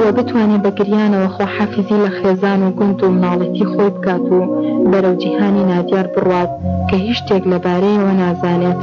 و بتوانێ بە گریانەوە خواحافیزی لە خێزان و گوند و مناڵیتی خۆی بکات و بەرەو جیهانی نادیار بڕوات کە هیچ شتێک لە بارەیەوە نازانێت.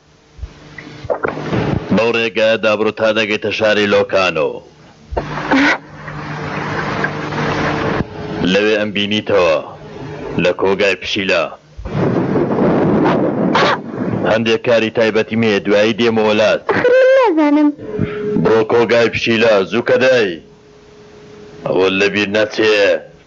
بەو ڕێگایە دابڕ تا دەگەیتە شاری لۆکانۆ. لەوێ ئەمبینیتەوە لە کۆگای پشیلە. هەندێک کاری تایبەتیم هەیە، دوایی دێمەوە لات. ئاخر من نازانم. بڕۆ کۆگای پشیلە، زوو کە دای ئەوەت لەبیر نەچێ.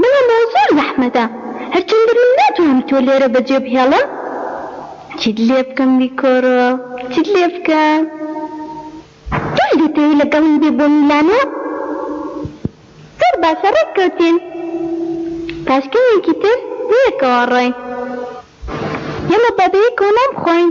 بەڵام وا زۆر زەحمەتە هەرچەندە من ناتوانم تۆ لێرە بەجێ بهێڵم چیت لێ بکەم بیکۆرۆ چیت لێ بکەم تۆش دەتەوێ لەگەڵی بێ بۆ میلانۆ زۆر باشە ڕێک کەوتین پاش کەمێکی تر بەیەکەوە ڕۆین یەڵا با بەیەکەوە نان بخۆین.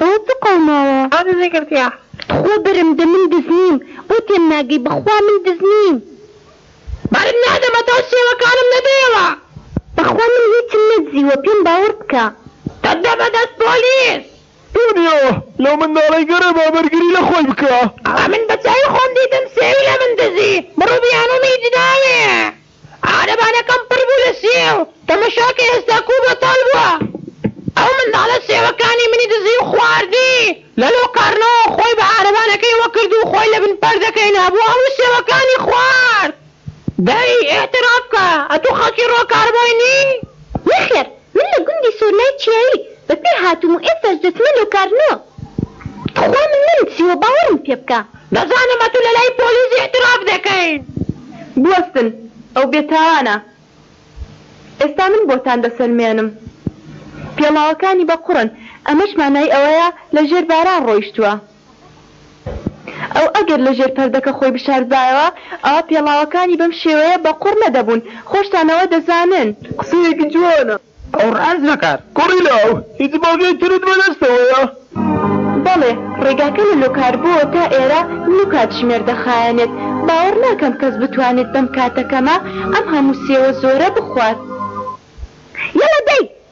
ئەوە چ قەوماوە. ئەوە دزی کردیە. تخوا بەرم دە من دز نیم بۆ تێم ناگەی بەخوا من دز نیم. بەرم نادە بە تۆ شێوەکانم نەدەیەوە. بەخوا من هیچم نەدزیوە پێم باوەڕ بکە. دەتدە بە دەست پۆلیس. دەبیەوە لەو منداڵەی گەڕێ با بەرگری لە خۆی بکا. ئەوە من بە چاوی خۆم دیتم سێوی لە من دزی بڕو بیانوومی جناوێ. عارەبانەکەم پڕ بوو لە سێو، تەمەشا کە ئێستا کوو بەتاڵ بووە. ئەو منداڵە سێوەکانی منی دزی و خواردی. لە لۆکارنۆ خۆی بە عارەبانەکەیەوە کرد و خۆی لە بن پردەکەی نابوو هەموو سێوەکانی خوارد. دەی ئیعتراف کە ئەتوو خەڵکی ڕۆکاربۆی نی؟ نەخێر من لە گوندی سۆرنای چیایی بە پێ هاتووم و ئێستاش دەچمە لۆکارنۆ تخوا من نەنوسیوە باوەڕم پێ بکە. دەزانم ئەتو لەلای پۆلیس ئیعتراف دەکەین. بوەستن ئەو بێ تاوانە. ئێستا من بۆتان دەسەلمێنم. پێڵاوەکانی بە قوڕن ئەمەش مانای ئەوەیە لە ژێر باران ڕۆیشتوە. ئەو ئەگەر لە ژێر پەردەکە خۆی بشاردبایەوە، ئەوا پێڵاوەکانی بەم شێوەیە بە قوڕ نەدەبوون. خۆشتان ئەوە دەزانن. قسەیەکی جوانە. ئەو ڕاست دەکات. کوڕی لاو، هیچ بەڵگەی ترت بەدەستەوەیە؟ بەڵێ، ڕێگاکە لە لۆکاربۆوە تا ئێرە نیو کاتژمێر دەخایەنێت. باوەڕ ناکەم کەس بتوانێت بەم کاتە کەمە ئەم هەموو سێوە زۆرە بخوات. یەڵە دەی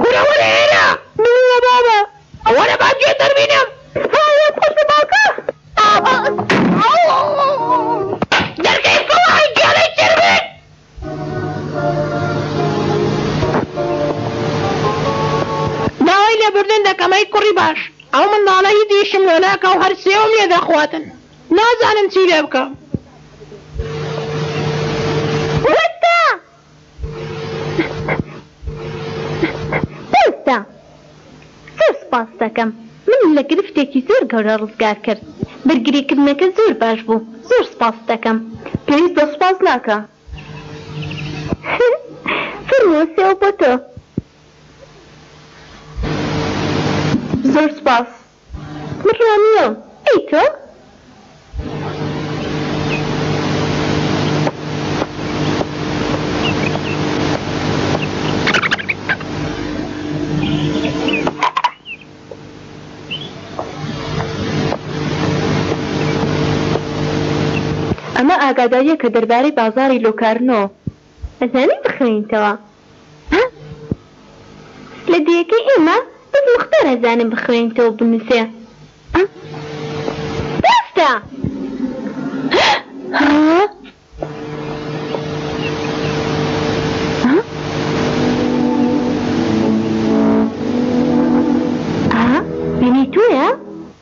کورە وەرە ئێرە بنووە بابە. وەرە با گوێت دەربینم. سوپا و وەک خوشک و باوکە دەرگای سەلاحی گیانەی کێر بێت. داوای لێبوردن دەکەم ئەی کوڕی باش ئەو منداڵە هیچ ئیشم لۆ ناکا و هەر سێوم لێ دەخواتن نازانم چی لێ بکەم. وەرتە بەڕێزتە زۆر سپاست دەکەم منی لە گرفتێکی زۆر گەورە ڕزگار کرد بەرگری کردنەکە زۆر باش بوو زۆر سپاست دەکەم. پێویست بە سوپاس ناکا. فەرموو سێو بۆ تۆ. زۆر سوپاس من ڕامیۆم ئەی تۆ؟ ئەمە ئاگادارییەکە دەربارەی بازاڕی لۆکارنۆ. ئەزانی بخوێنیتەوە ها لە دێیەکەی ئێمە بەس موختار ئەزانێ بخوێنیتەوە بنوسێ ها ڕاستە ها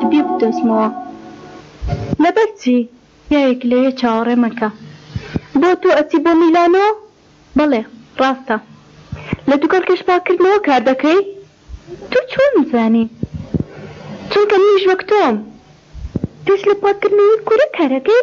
دەبێ بدۆزمەوە. لەبەر چی؟ پیاوێک لەوێ چاوەڕێ مەکە. بۆ تۆ ئەچی بۆ میلانۆ؟ بەڵێ، ڕاستە. لە دوکەڵ کەشپاکردنەوە کار دەکەی؟ تۆ چۆن زانی؟ چونکە منیش وەک تۆم. کەش لە پاککردنەوەی کورە کار ئەکەی؟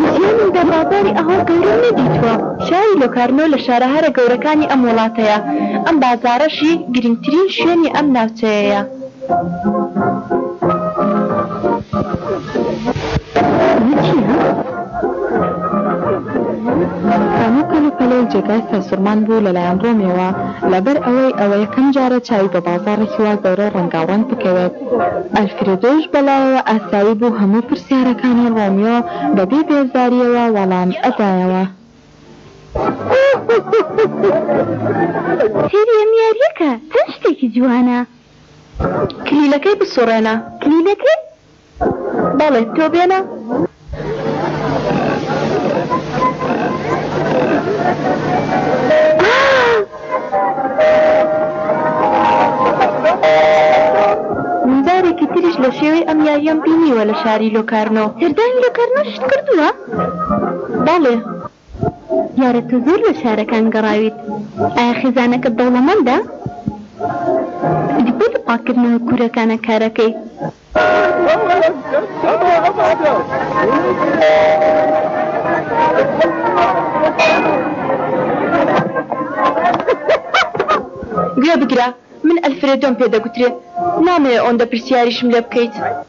نسیۆنم دە بازاری ئه و قەیرم نەدیتوە. شاری لۆکارنۆ لە شارەهارە گەورەکانی ئەم وڵاتەیە. ئەم بازاڕەشی گرنگترین شوێنی ئەم ناوچەیەیە. ئەمە چیە؟ کانۆ کەل و پەلە و جێگای سەرسوڕمان بوو لە لایەن ڕۆمیەوە لە بەر ئەوەی ئەوە یەکەم جارە چاوی بە بازاڕێکی وا گەورە و ڕەنگاوڕەنگ بکەوێت. ئەلفرێدۆش بە لایەوە ئاسایی بوو هەموو پرسیارەکانی ڕۆمیۆ بە بێ بێزارییەوە وەڵام ئەدایەوە. سەیری ئەم یارییە کە، چەند شتێکی جوانە! کلیلەکەی بسوڕێنە. کلیلەکەی؟ بەڵێ، تۆ بێنە. شێوەی ئەم یاریەم بینیوە لە شاری لۆکارنۆ سەردانی لۆکارنۆ شت کردووە بەڵێ. دیارە تۆ زۆر لە شارەکان گەڕاویت، ئایا خێزانەکەت دەوڵەمەندە؟ ئیدی بۆ لە پاککردنەوەی کوورەکانە کارەکەی؟ گوێ بگرە، من ئەلفرێدۆم پێ دەگوترێ، نامەوێ ئەوەندە پرسیاریشم لێ بکەیت.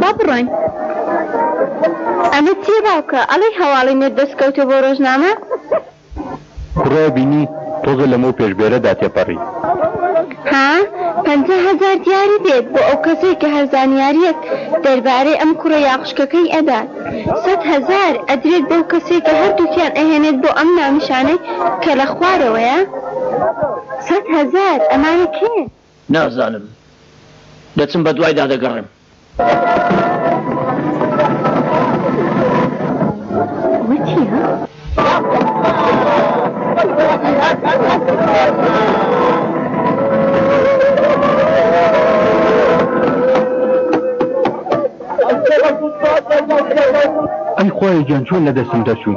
با بڕۆین. ئەمە چیە باوکە ئەڵێی هەواڵی نێت دەست کەوتوە بۆ ڕۆژنامە. کوڕە بینی تۆزێ لەمەو پێش بێرەدا تێپەڕی. ها پەنجا هەزار دیاری دێت بۆ ئەو کەسەی کە هەر زانیاریەک دەربارەی ئەم کوڕە یا خوشکەکەی ئەدات سەد هەزار ئەدرێت بەو کەسەی کە هەردووکیان ئەهێنێت بۆ ئەم ناونیشانەی کە لە خوارەوەیە سەد هەزار ئەمانە کێن؟ نازانم دەچم بەدوایدا دەگەڕێم. ئەی خوایە گیان چۆن لەدەستم دەچوو.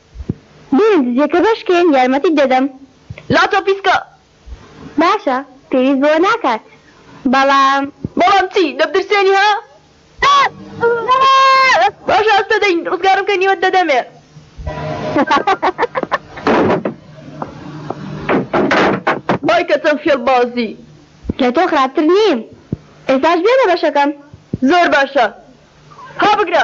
برێن دزیەکە بەشکێن یارمەتیت دەدەم. لاتۆ پیسکە. باشە پێویست بەوە ناکات بەڵام. بەڵام چی دەمترسێنی ها. باشە هەست دەدەین ڕزگارم کە نیوەت دەدەمێ. وای کە چەند فێڵ بازی. لە تۆ خراپتر نیم ئێستاش بێنە بەشەکەم. زۆر باشە ها بگرە.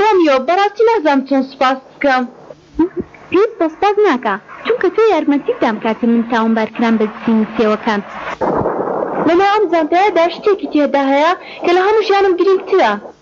ڕۆمیۆ، بەڕاستی نازام چۆن سوپاست بکەم. پێت بە سوپاس ناکا چونکە تۆ یارمەتیت دام کاتی من تاونبار کرام بە جسی نوسیەوەکان. لە ناو ئەم جانتایەدا شتێکی تێدا هەیە کە لە هەموو ژیانم گرینگترە.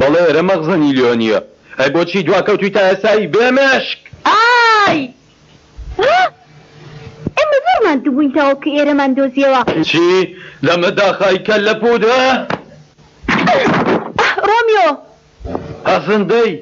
بەڵێ ئرە مەخزەنی لۆ نیە. ئەی بۆچی دواکەوتوی تا ئێستا ی بێ مێشک. ئای ها ئێمە زۆر ماندوو بووین تاوەکو ئێرەمان دۆزیەوە. چی؟ دەمە داخای کەللە پوودە. ئەه ڕۆمیۆ ئەزندەی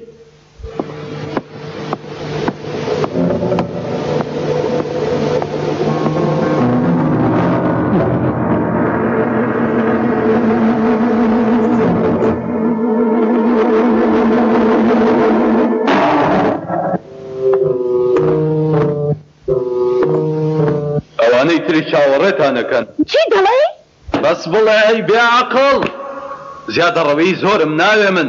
ئەوانەی تری چاوەڕێتان ئەکەن. چی دەڵێی؟ بەس بڵێ ئەی بێ عەقڵ. زیادە ڕەوی زۆرم ناوێ من.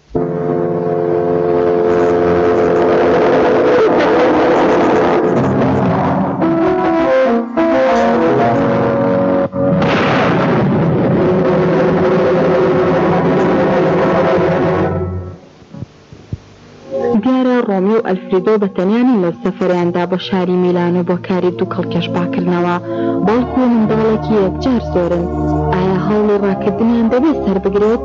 دیارە ڕۆمیۆ و ئەلفریدۆ بە تەنیا نین لەو سەفەرەیاندا بۆ شاری میلانۆ بۆ کاری دووکەڵکێش پاکردنەوە، بەڵکو منداڵێکی یەکجار زۆرن. ئایا هەوڵی ڕاکردنیان دەبێ سەربگرێت؟